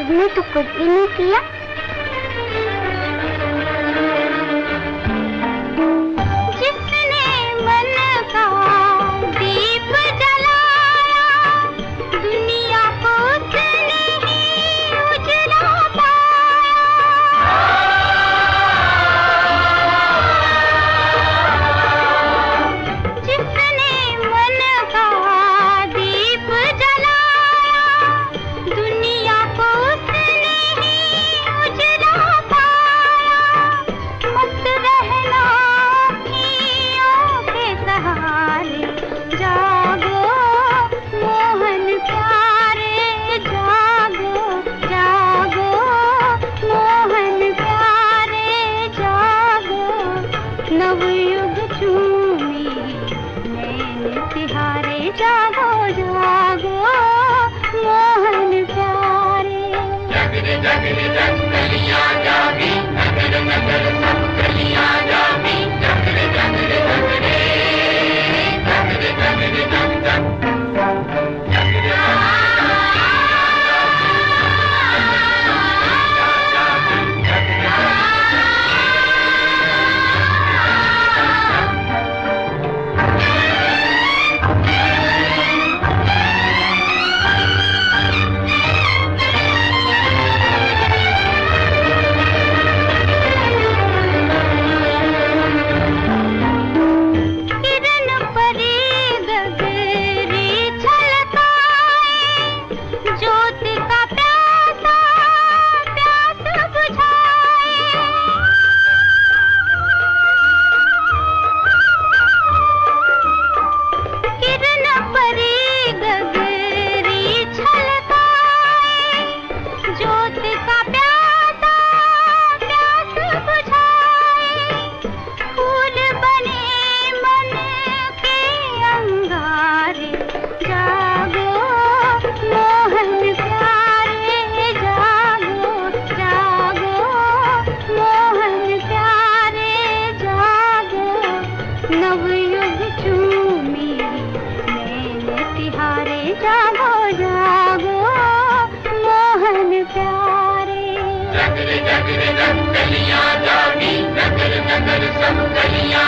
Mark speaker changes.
Speaker 1: तुमने तो कुछ भी नहीं किया। नगर जग जग कलिया जागी
Speaker 2: नगर नगर नगर नगर जागी नगर नगर सब गलियाँ